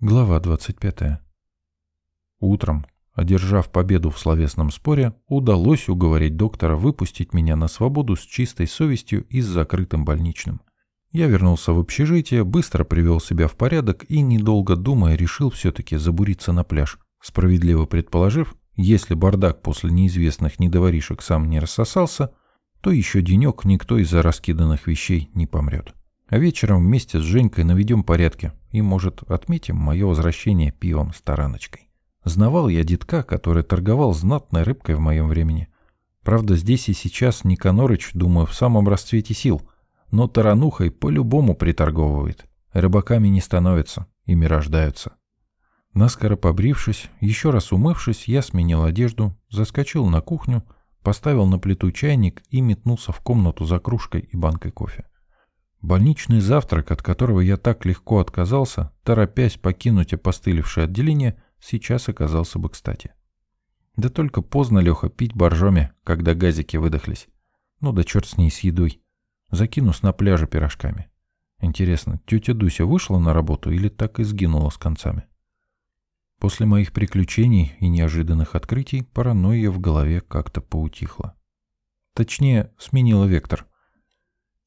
Глава 25. Утром, одержав победу в словесном споре, удалось уговорить доктора выпустить меня на свободу с чистой совестью и с закрытым больничным. Я вернулся в общежитие, быстро привел себя в порядок и, недолго думая, решил все-таки забуриться на пляж, справедливо предположив, если бардак после неизвестных недоворишек сам не рассосался, то еще денек никто из-за раскиданных вещей не помрет. А вечером вместе с Женькой наведем порядки и, может, отметим мое возвращение пивом с тараночкой. Знавал я детка, который торговал знатной рыбкой в моем времени. Правда, здесь и сейчас Никанорыч, думаю, в самом расцвете сил, но таранухой по-любому приторговывает. Рыбаками не становятся, ими рождаются. Наскоро побрившись, еще раз умывшись, я сменил одежду, заскочил на кухню, поставил на плиту чайник и метнулся в комнату за кружкой и банкой кофе. Больничный завтрак, от которого я так легко отказался, торопясь покинуть опостылевшее отделение, сейчас оказался бы кстати. Да только поздно, Леха, пить боржоми, когда газики выдохлись. Ну да черт с ней с едой. Закинусь на пляже пирожками. Интересно, тетя Дуся вышла на работу или так и сгинула с концами? После моих приключений и неожиданных открытий паранойя в голове как-то поутихла. Точнее, сменила вектор –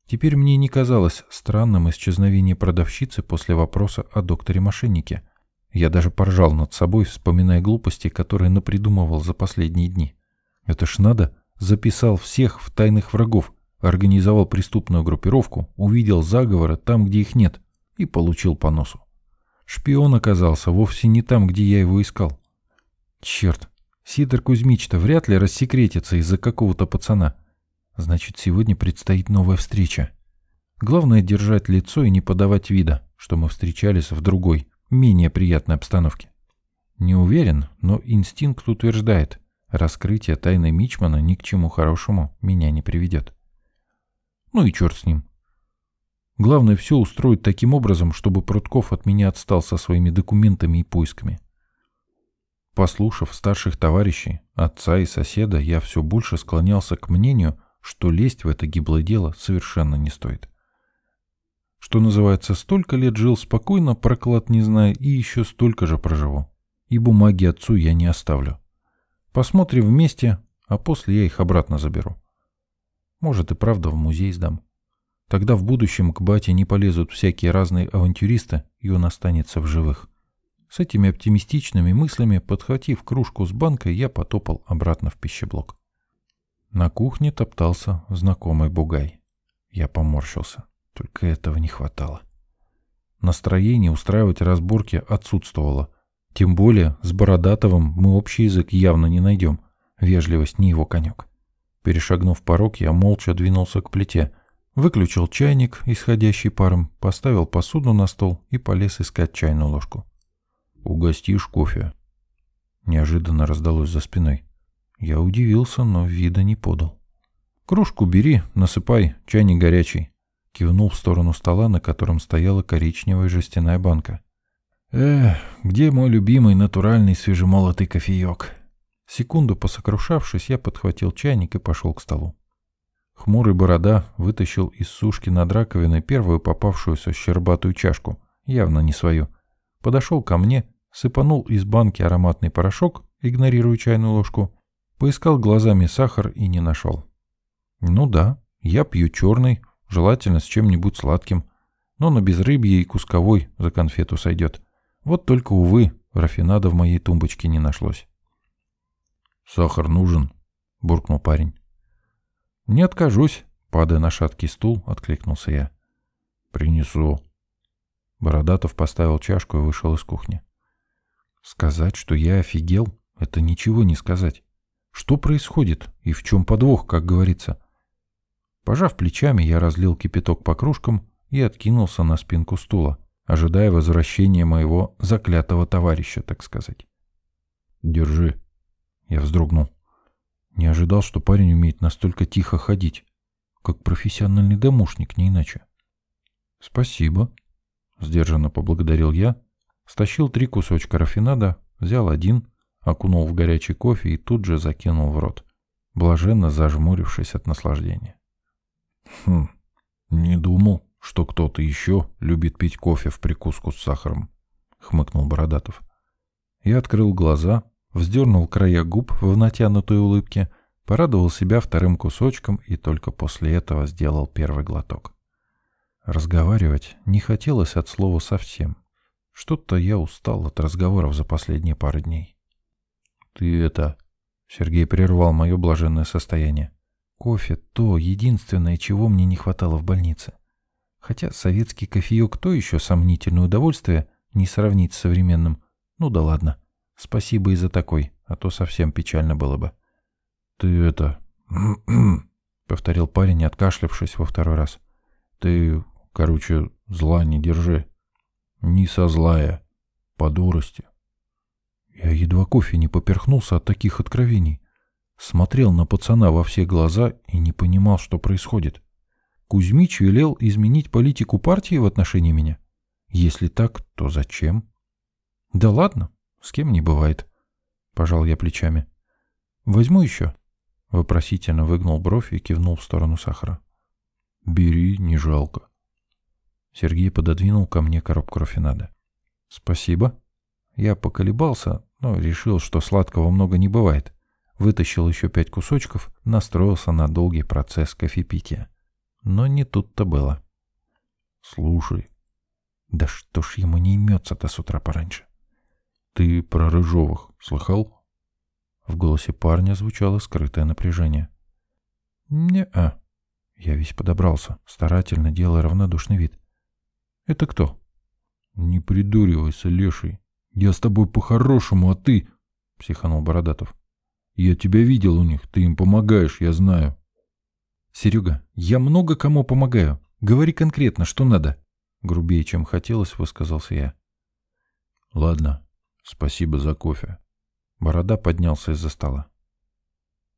Теперь мне не казалось странным исчезновение продавщицы после вопроса о докторе-мошеннике. Я даже поржал над собой, вспоминая глупости, которые напридумывал за последние дни. Это ж надо, записал всех в тайных врагов, организовал преступную группировку, увидел заговоры там, где их нет, и получил по носу. Шпион оказался вовсе не там, где я его искал. Черт, Сидор Кузьмич-то вряд ли рассекретится из-за какого-то пацана. Значит, сегодня предстоит новая встреча. Главное держать лицо и не подавать вида, что мы встречались в другой, менее приятной обстановке. Не уверен, но инстинкт утверждает, раскрытие тайны Мичмана ни к чему хорошему меня не приведет. Ну и черт с ним. Главное все устроить таким образом, чтобы Прутков от меня отстал со своими документами и поисками. Послушав старших товарищей, отца и соседа, я все больше склонялся к мнению, что лезть в это гиблое дело совершенно не стоит. Что называется, столько лет жил спокойно, проклад не зная, и еще столько же проживу. И бумаги отцу я не оставлю. Посмотрим вместе, а после я их обратно заберу. Может и правда в музей сдам. Тогда в будущем к бате не полезут всякие разные авантюристы, и он останется в живых. С этими оптимистичными мыслями, подхватив кружку с банкой, я потопал обратно в пищеблок. На кухне топтался знакомый бугай. Я поморщился. Только этого не хватало. Настроение устраивать разборки отсутствовало. Тем более с Бородатовым мы общий язык явно не найдем. Вежливость не его конек. Перешагнув порог, я молча двинулся к плите. Выключил чайник, исходящий паром, поставил посуду на стол и полез искать чайную ложку. «Угостишь кофе?» Неожиданно раздалось за спиной. Я удивился, но вида не подал. «Кружку бери, насыпай, чайник горячий», — кивнул в сторону стола, на котором стояла коричневая жестяная банка. «Эх, где мой любимый натуральный свежемолотый кофеек?» Секунду посокрушавшись, я подхватил чайник и пошел к столу. Хмурый борода вытащил из сушки над раковиной первую попавшуюся щербатую чашку, явно не свою. Подошел ко мне, сыпанул из банки ароматный порошок, игнорируя чайную ложку, Поискал глазами сахар и не нашел. Ну да, я пью черный, желательно с чем-нибудь сладким, но на безрыбье и кусковой за конфету сойдет. Вот только, увы, рафинада в моей тумбочке не нашлось. «Сахар нужен», — буркнул парень. «Не откажусь», — падая на шаткий стул, откликнулся я. «Принесу». Бородатов поставил чашку и вышел из кухни. Сказать, что я офигел, это ничего не сказать. Что происходит и в чем подвох, как говорится? Пожав плечами, я разлил кипяток по кружкам и откинулся на спинку стула, ожидая возвращения моего заклятого товарища, так сказать. «Держи». Я вздрогнул. Не ожидал, что парень умеет настолько тихо ходить, как профессиональный домушник, не иначе. «Спасибо», — сдержанно поблагодарил я, стащил три кусочка рафинада, взял один — окунул в горячий кофе и тут же закинул в рот, блаженно зажмурившись от наслаждения. «Хм, не думал, что кто-то еще любит пить кофе в прикуску с сахаром», — хмыкнул Бородатов. Я открыл глаза, вздернул края губ в натянутой улыбке, порадовал себя вторым кусочком и только после этого сделал первый глоток. Разговаривать не хотелось от слова совсем. Что-то я устал от разговоров за последние пару дней. «Ты это...» — Сергей прервал мое блаженное состояние. «Кофе — то единственное, чего мне не хватало в больнице. Хотя советский кофеек — то еще сомнительное удовольствие, не сравнить с современным. Ну да ладно. Спасибо и за такой, а то совсем печально было бы». «Ты это...» — повторил парень, откашлявшись во второй раз. «Ты, короче, зла не держи. Не со злая, по дурости». Я едва кофе не поперхнулся от таких откровений. Смотрел на пацана во все глаза и не понимал, что происходит. Кузьмич велел изменить политику партии в отношении меня? Если так, то зачем? Да ладно, с кем не бывает. Пожал я плечами. Возьму еще. Вопросительно выгнул бровь и кивнул в сторону сахара. Бери, не жалко. Сергей пододвинул ко мне коробку рафинада. Спасибо. Я поколебался, но решил, что сладкого много не бывает. Вытащил еще пять кусочков, настроился на долгий процесс кофепития. Но не тут-то было. «Слушай, да что ж ему не имется-то с утра пораньше?» «Ты про Рыжовых слыхал?» В голосе парня звучало скрытое напряжение. «Не-а». Я весь подобрался, старательно делая равнодушный вид. «Это кто?» «Не придуривайся, леший. Я с тобой по-хорошему, а ты...» — психанул Бородатов. «Я тебя видел у них, ты им помогаешь, я знаю». «Серега, я много кому помогаю. Говори конкретно, что надо». Грубее, чем хотелось, высказался я. «Ладно, спасибо за кофе». Борода поднялся из-за стола.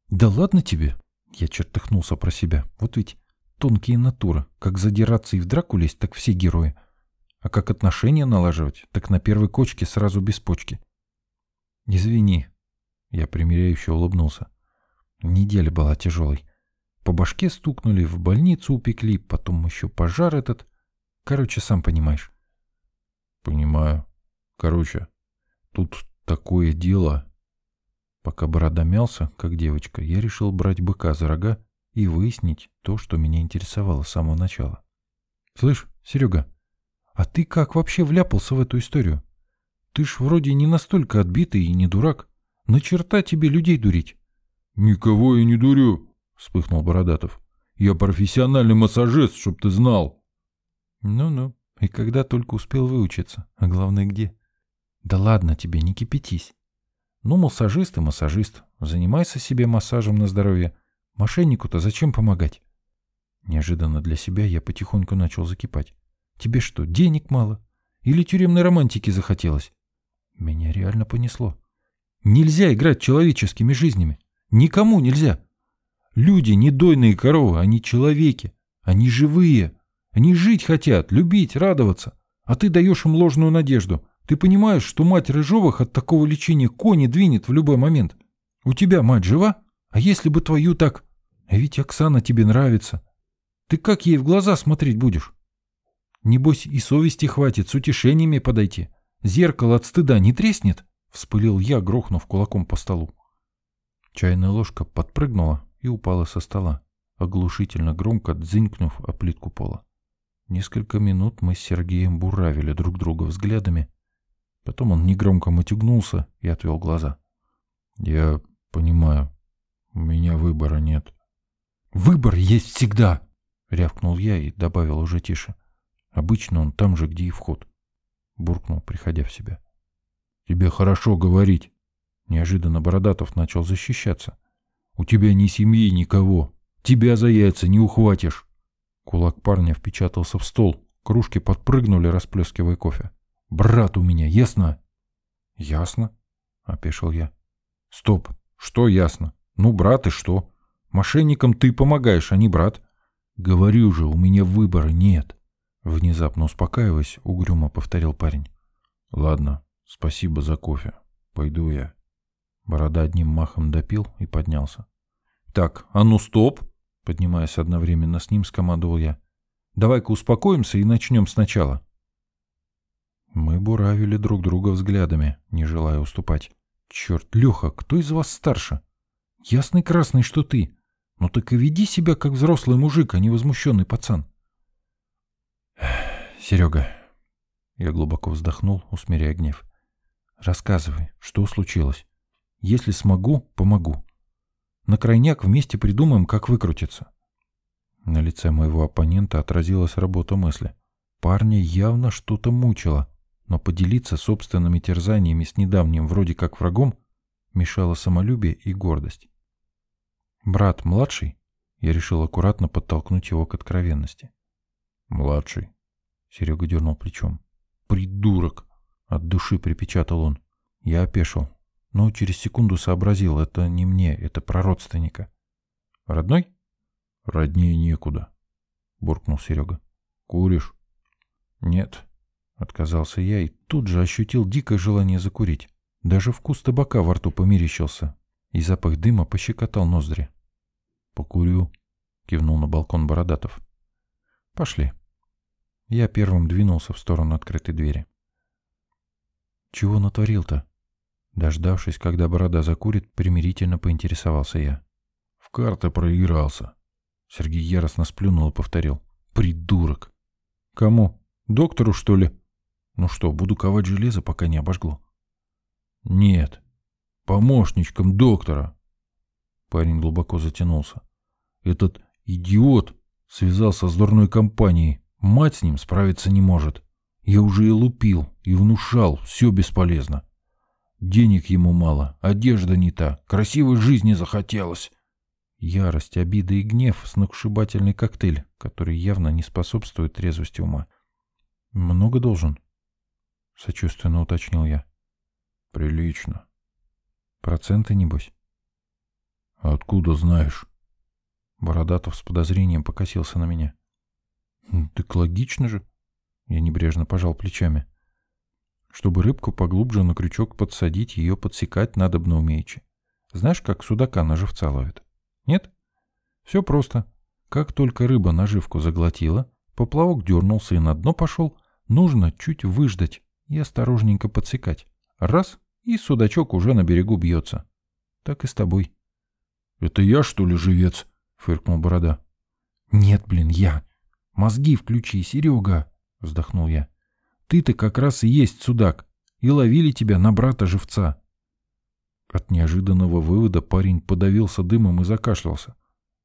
«Да ладно тебе!» Я чертыхнулся про себя. Вот ведь тонкие натуры. Как задираться и в драку лезть, так все герои. А как отношения налаживать, так на первой кочке сразу без почки. Извини. Я примиряюще улыбнулся. Неделя была тяжелой. По башке стукнули, в больницу упекли, потом еще пожар этот. Короче, сам понимаешь. Понимаю. Короче, тут такое дело. Пока борода мялся, как девочка, я решил брать быка за рога и выяснить то, что меня интересовало с самого начала. «Слышь, Серега, а ты как вообще вляпался в эту историю? Ты ж вроде не настолько отбитый и не дурак. На черта тебе людей дурить. Никого я не дурю, вспыхнул Бородатов. Я профессиональный массажист, чтоб ты знал. Ну-ну, и когда только успел выучиться, а главное где? Да ладно тебе, не кипятись. Ну, массажист и массажист. Занимайся себе массажем на здоровье. Мошеннику-то зачем помогать? Неожиданно для себя я потихоньку начал закипать. Тебе что, денег мало? Или тюремной романтики захотелось? Меня реально понесло. Нельзя играть человеческими жизнями. Никому нельзя. Люди не дойные коровы, они человеки. Они живые. Они жить хотят, любить, радоваться. А ты даешь им ложную надежду. Ты понимаешь, что мать Рыжовых от такого лечения кони двинет в любой момент? У тебя мать жива? А если бы твою так... А ведь Оксана тебе нравится. Ты как ей в глаза смотреть будешь? Небось и совести хватит с утешениями подойти. Зеркало от стыда не треснет? Вспылил я, грохнув кулаком по столу. Чайная ложка подпрыгнула и упала со стола, оглушительно громко дзынькнув о плитку пола. Несколько минут мы с Сергеем буравили друг друга взглядами. Потом он негромко матюгнулся и отвел глаза. «Я понимаю, у меня выбора нет». «Выбор есть всегда!» — рявкнул я и добавил уже тише. Обычно он там же, где и вход. Буркнул, приходя в себя. Тебе хорошо говорить. Неожиданно Бородатов начал защищаться. У тебя ни семьи, никого. Тебя за яйца не ухватишь. Кулак парня впечатался в стол. Кружки подпрыгнули, расплескивая кофе. Брат у меня, ясно? Ясно, опешил я. Стоп, что ясно? Ну, брат и что? Мошенникам ты помогаешь, а не брат. Говорю же, у меня выбора нет. Внезапно успокаиваясь, угрюмо повторил парень. «Ладно, спасибо за кофе. Пойду я». Борода одним махом допил и поднялся. «Так, а ну стоп!» Поднимаясь одновременно с ним, скомандовал я. «Давай-ка успокоимся и начнем сначала». Мы буравили друг друга взглядами, не желая уступать. Черт, Леха, кто из вас старше? Ясный красный, что ты. Ну так и веди себя, как взрослый мужик, а не возмущенный пацан. Серега. Я глубоко вздохнул, усмиряя гнев. Рассказывай, что случилось. Если смогу, помогу. На крайняк вместе придумаем, как выкрутиться. На лице моего оппонента отразилась работа мысли. Парня явно что-то мучило, но поделиться собственными терзаниями с недавним вроде как врагом мешало самолюбие и гордость. Брат младший, я решил аккуратно подтолкнуть его к откровенности. Младший. Серега дернул плечом. Придурок! От души припечатал он. Я опешил, но через секунду сообразил, это не мне, это про родственника. Родной? Роднее некуда, буркнул Серега. Куришь? Нет, отказался я и тут же ощутил дикое желание закурить. Даже вкус табака во рту померещился, и запах дыма пощекотал ноздри. «Покурю», — кивнул на балкон Бородатов. «Пошли». Я первым двинулся в сторону открытой двери. «Чего натворил-то?» Дождавшись, когда Борода закурит, примирительно поинтересовался я. «В карты проигрался». Сергей яростно сплюнул и повторил. «Придурок!» «Кому? Доктору, что ли?» «Ну что, буду ковать железо, пока не обожгло?» «Нет, помощничком доктора». Парень глубоко затянулся. «Этот идиот связался с дурной компанией. Мать с ним справиться не может. Я уже и лупил, и внушал, все бесполезно. Денег ему мало, одежда не та, красивой жизни захотелось». Ярость, обида и гнев — сногсшибательный коктейль, который явно не способствует трезвости ума. «Много должен?» — сочувственно уточнил я. Прилично. Проценты, небось? Откуда знаешь? Бородатов с подозрением покосился на меня. Так логично же. Я небрежно пожал плечами. Чтобы рыбку поглубже на крючок подсадить, ее подсекать надо бы умеючи. Знаешь, как судака на живца ловит? Нет? Все просто. Как только рыба наживку заглотила, поплавок дернулся и на дно пошел, нужно чуть выждать и осторожненько подсекать. Раз, и судачок уже на берегу бьется. Так и с тобой. — Это я, что ли, живец? — фыркнул Борода. — Нет, блин, я. Мозги включи, Серега, — вздохнул я. — Ты-то как раз и есть судак, и ловили тебя на брата-живца. От неожиданного вывода парень подавился дымом и закашлялся.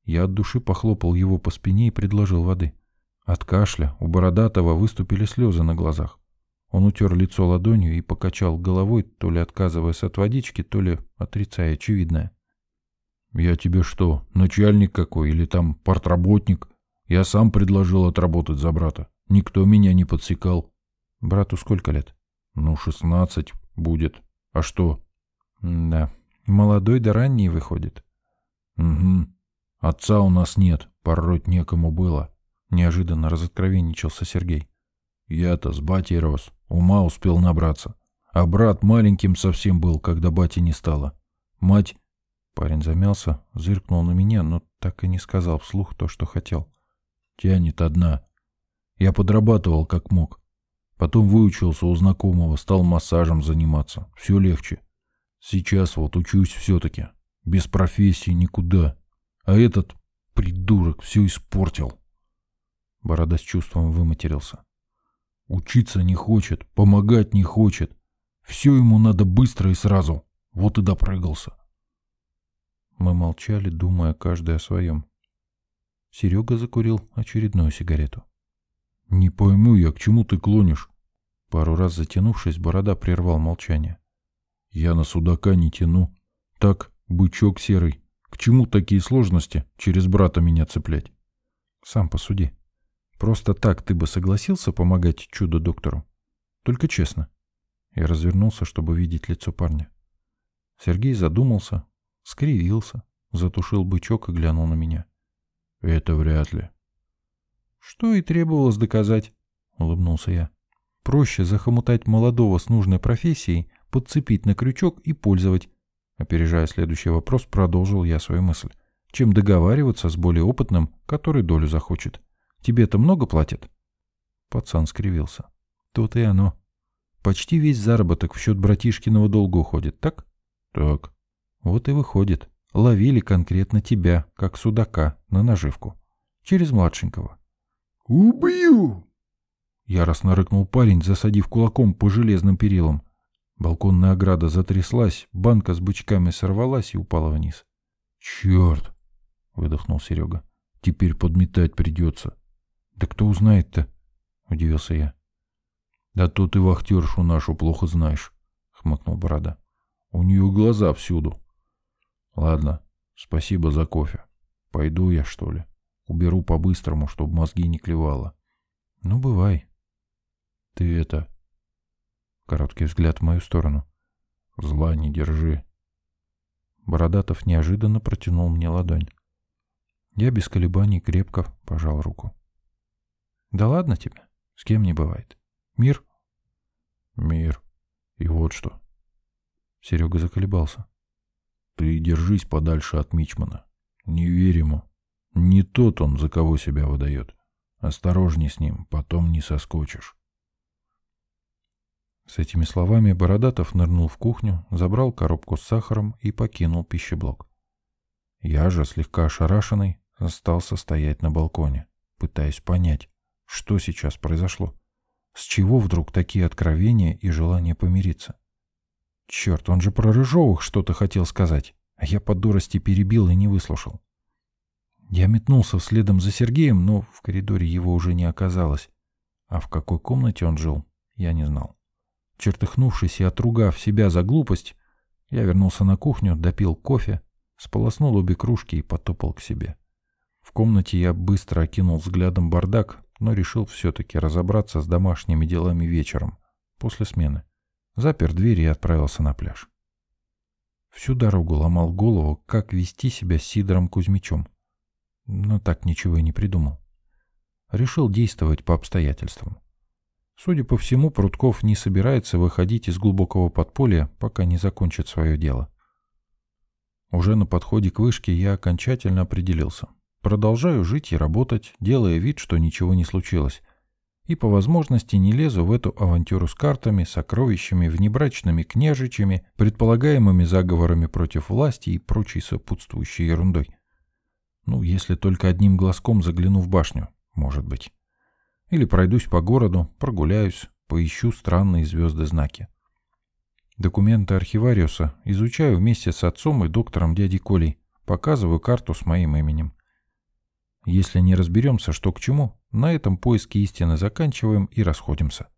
Я от души похлопал его по спине и предложил воды. От кашля у Бородатого выступили слезы на глазах. Он утер лицо ладонью и покачал головой, то ли отказываясь от водички, то ли отрицая очевидное. «Я тебе что, начальник какой или там портработник? Я сам предложил отработать за брата. Никто меня не подсекал». «Брату сколько лет?» «Ну, шестнадцать будет. А что?» «Да, молодой да ранний выходит». «Угу. Отца у нас нет, пороть некому было», — неожиданно разоткровенничался Сергей. «Я-то с батей рос, Ума успел набраться. А брат маленьким совсем был, когда бати не стало. Мать... Парень замялся, зыркнул на меня, но так и не сказал вслух то, что хотел. Тянет одна. Я подрабатывал как мог. Потом выучился у знакомого, стал массажем заниматься. Все легче. Сейчас вот учусь все-таки. Без профессии никуда. А этот придурок все испортил. Борода с чувством выматерился. Учиться не хочет, помогать не хочет. Все ему надо быстро и сразу. Вот и допрыгался. Мы молчали, думая каждый о своем. Серега закурил очередную сигарету. «Не пойму я, к чему ты клонишь?» Пару раз затянувшись, Борода прервал молчание. «Я на судака не тяну. Так, бычок серый. К чему такие сложности через брата меня цеплять?» «Сам посуди», Просто так ты бы согласился помогать чудо-доктору? Только честно. Я развернулся, чтобы видеть лицо парня. Сергей задумался, скривился, затушил бычок и глянул на меня. «Это вряд ли». «Что и требовалось доказать», — улыбнулся я. «Проще захомутать молодого с нужной профессией, подцепить на крючок и пользовать». Опережая следующий вопрос, продолжил я свою мысль. «Чем договариваться с более опытным, который долю захочет». Тебе-то много платят?» Пацан скривился. «Тут и оно. Почти весь заработок в счет братишкиного долга уходит, так? Так. Вот и выходит. Ловили конкретно тебя, как судака, на наживку. Через младшенького. «Убью!» Яростно рыкнул парень, засадив кулаком по железным перилам. Балконная ограда затряслась, банка с бычками сорвалась и упала вниз. «Черт!» — выдохнул Серега. «Теперь подметать придется». «Да кто узнает-то?» — удивился я. «Да то ты вахтершу нашу плохо знаешь», — хмыкнул Борода. «У нее глаза всюду». «Ладно, спасибо за кофе. Пойду я, что ли. Уберу по-быстрому, чтобы мозги не клевало». «Ну, бывай». «Ты это...» Короткий взгляд в мою сторону. «Зла не держи». Бородатов неожиданно протянул мне ладонь. Я без колебаний крепко пожал руку. «Да ладно тебе, с кем не бывает». Мир? Мир. И вот что. Серега заколебался. Ты держись подальше от Мичмана. Не верь ему. Не тот он, за кого себя выдает. Осторожней с ним, потом не соскочишь. С этими словами Бородатов нырнул в кухню, забрал коробку с сахаром и покинул пищеблок. Я же, слегка ошарашенный, остался стоять на балконе, пытаясь понять, что сейчас произошло. С чего вдруг такие откровения и желание помириться? Черт, он же про Рыжовых что-то хотел сказать, а я по дурости перебил и не выслушал. Я метнулся следом за Сергеем, но в коридоре его уже не оказалось. А в какой комнате он жил, я не знал. Чертыхнувшись и отругав себя за глупость, я вернулся на кухню, допил кофе, сполоснул обе кружки и потопал к себе. В комнате я быстро окинул взглядом бардак, но решил все-таки разобраться с домашними делами вечером, после смены. Запер дверь и отправился на пляж. Всю дорогу ломал голову, как вести себя с Сидором Кузьмичем. Но так ничего и не придумал. Решил действовать по обстоятельствам. Судя по всему, Прутков не собирается выходить из глубокого подполья, пока не закончит свое дело. Уже на подходе к вышке я окончательно определился. Продолжаю жить и работать, делая вид, что ничего не случилось. И по возможности не лезу в эту авантюру с картами, сокровищами, внебрачными княжичами, предполагаемыми заговорами против власти и прочей сопутствующей ерундой. Ну, если только одним глазком загляну в башню, может быть. Или пройдусь по городу, прогуляюсь, поищу странные звезды-знаки. Документы архивариуса изучаю вместе с отцом и доктором дядей Колей, показываю карту с моим именем. Если не разберемся, что к чему, на этом поиски истины заканчиваем и расходимся.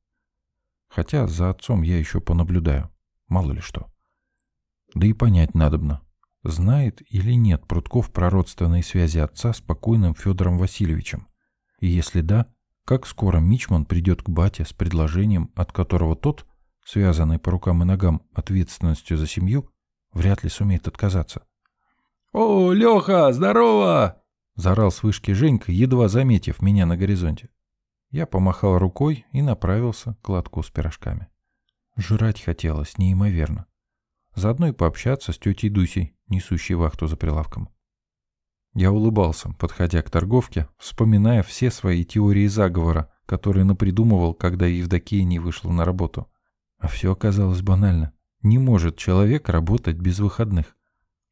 Хотя за отцом я еще понаблюдаю, мало ли что. Да и понять надобно, знает или нет Прутков про родственные связи отца с покойным Федором Васильевичем. И если да, как скоро Мичман придет к бате с предложением, от которого тот, связанный по рукам и ногам ответственностью за семью, вряд ли сумеет отказаться. «О, Леха, здорово!» Заорал с вышки Женька, едва заметив меня на горизонте. Я помахал рукой и направился к лотку с пирожками. Жрать хотелось неимоверно. Заодно и пообщаться с тетей Дусей, несущей вахту за прилавком. Я улыбался, подходя к торговке, вспоминая все свои теории заговора, которые напридумывал, когда Евдокия не вышла на работу. А все оказалось банально. Не может человек работать без выходных.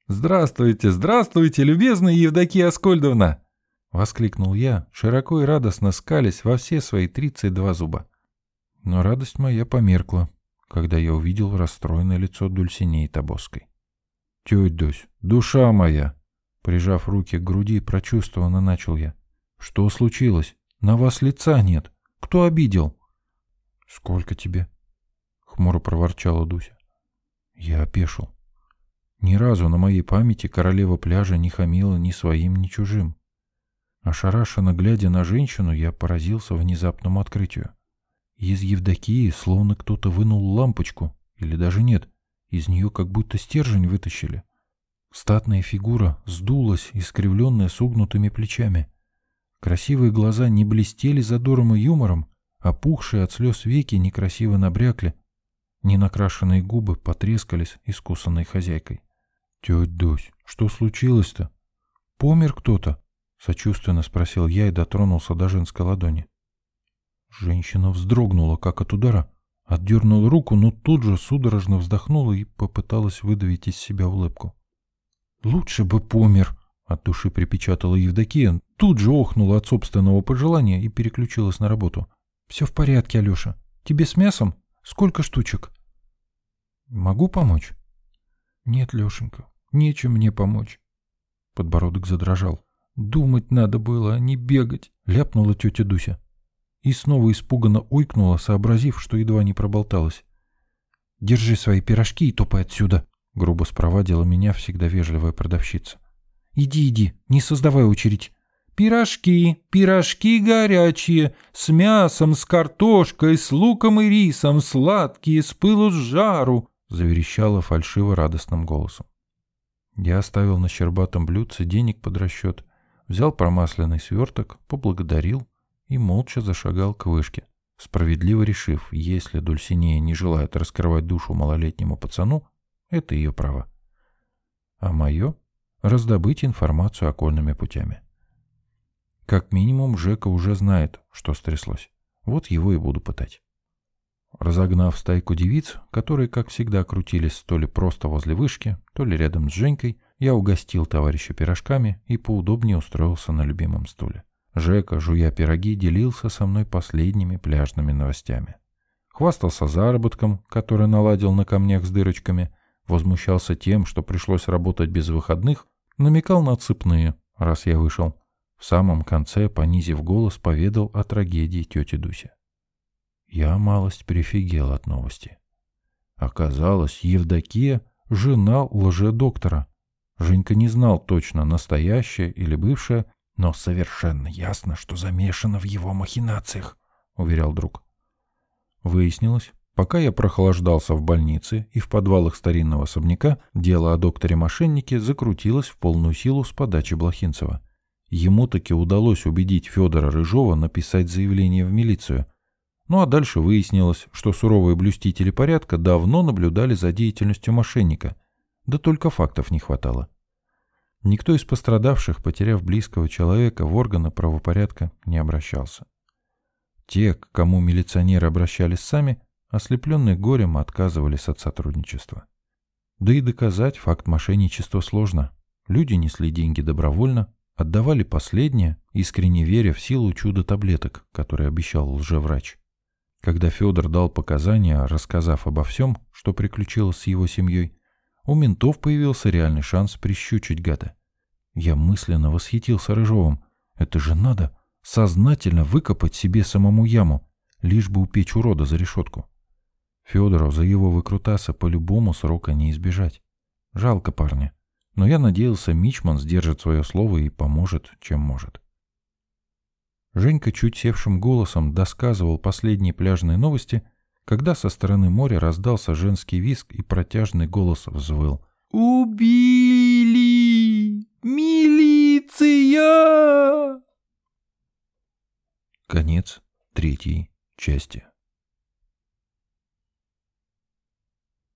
«Здравствуйте, здравствуйте, любезная Евдокия Аскольдовна!» — воскликнул я, широко и радостно скались во все свои тридцать два зуба. Но радость моя померкла, когда я увидел расстроенное лицо Дульсинеи Тобоской. «Тетя Дусь, душа моя!» Прижав руки к груди, прочувствованно начал я. «Что случилось? На вас лица нет. Кто обидел?» «Сколько тебе?» — хмуро проворчала Дуся. Я опешил. Ни разу на моей памяти королева пляжа не хамила ни своим, ни чужим. Ошарашенно глядя на женщину, я поразился внезапному открытию. Из Евдокии словно кто-то вынул лампочку, или даже нет, из нее как будто стержень вытащили. Статная фигура сдулась, искривленная согнутыми плечами. Красивые глаза не блестели задором и юмором, а пухшие от слез веки некрасиво набрякли, ненакрашенные губы потрескались искусанной хозяйкой. «Тетя Дусь, что случилось-то? Помер кто-то?» — сочувственно спросил я и дотронулся до женской ладони. Женщина вздрогнула, как от удара, Отдернула руку, но тут же судорожно вздохнула и попыталась выдавить из себя улыбку. «Лучше бы помер!» — от души припечатала Евдокия, тут же охнула от собственного пожелания и переключилась на работу. «Все в порядке, Алеша. Тебе с мясом? Сколько штучек?» «Могу помочь?» «Нет, Лешенька, нечем мне помочь». Подбородок задрожал. «Думать надо было, а не бегать», — ляпнула тетя Дуся и снова испуганно ойкнула, сообразив, что едва не проболталась. «Держи свои пирожки и топай отсюда», — грубо спровадила меня всегда вежливая продавщица. «Иди, иди, не создавай очередь». «Пирожки, пирожки горячие, с мясом, с картошкой, с луком и рисом, сладкие, с пылу с жару», — заверещала фальшиво радостным голосом. Я оставил на щербатом блюдце денег под расчет, взял промасленный сверток, поблагодарил и молча зашагал к вышке, справедливо решив, если Дульсинея не желает раскрывать душу малолетнему пацану, это ее право. А мое — раздобыть информацию окольными путями. Как минимум, Жека уже знает, что стряслось. Вот его и буду пытать. Разогнав стайку девиц, которые, как всегда, крутились то ли просто возле вышки, то ли рядом с Женькой, я угостил товарища пирожками и поудобнее устроился на любимом стуле. Жека, жуя пироги, делился со мной последними пляжными новостями. Хвастался заработком, который наладил на камнях с дырочками, возмущался тем, что пришлось работать без выходных, намекал на цепные, раз я вышел. В самом конце, понизив голос, поведал о трагедии тети Дуси. Я малость прифигел от новости. Оказалось, Евдокия — жена лжедоктора. Женька не знал точно, настоящая или бывшая, но совершенно ясно, что замешана в его махинациях, уверял друг. Выяснилось, пока я прохлаждался в больнице и в подвалах старинного особняка, дело о докторе-мошеннике закрутилось в полную силу с подачи Блохинцева. Ему таки удалось убедить Федора Рыжова написать заявление в милицию. Ну а дальше выяснилось, что суровые блюстители порядка давно наблюдали за деятельностью мошенника, да только фактов не хватало. Никто из пострадавших, потеряв близкого человека, в органы правопорядка не обращался. Те, к кому милиционеры обращались сами, ослепленные горем, отказывались от сотрудничества. Да и доказать факт мошенничества сложно. Люди несли деньги добровольно, отдавали последнее, искренне веря в силу чуда таблеток, которые обещал лжеврач. Когда Федор дал показания, рассказав обо всем, что приключилось с его семьей, у ментов появился реальный шанс прищучить гада. Я мысленно восхитился Рыжовым. Это же надо сознательно выкопать себе самому яму, лишь бы упечь урода за решетку. Федору за его выкрутаса по-любому срока не избежать. Жалко парня. Но я надеялся, Мичман сдержит свое слово и поможет, чем может. Женька чуть севшим голосом досказывал последние пляжные новости, когда со стороны моря раздался женский визг и протяжный голос взвыл. «Убили! Милиция!» Конец третьей части.